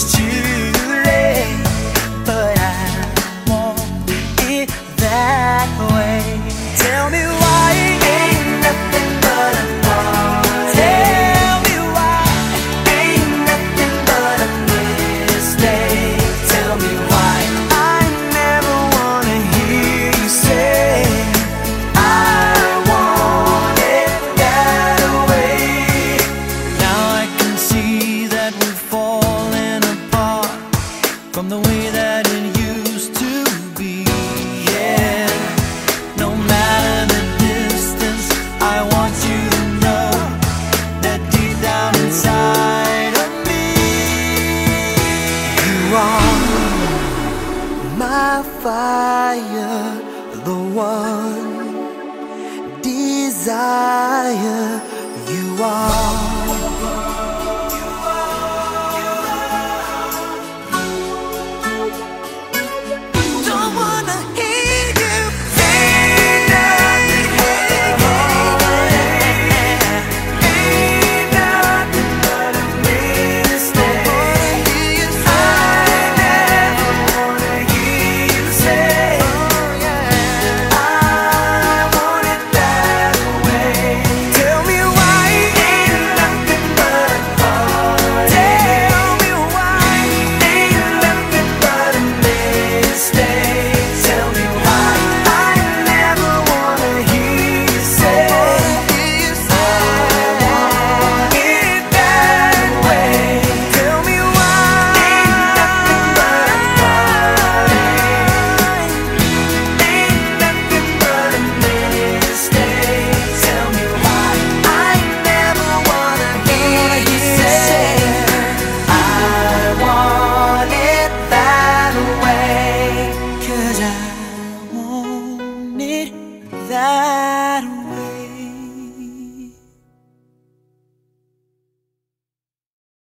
It's too fire, the one desire you are.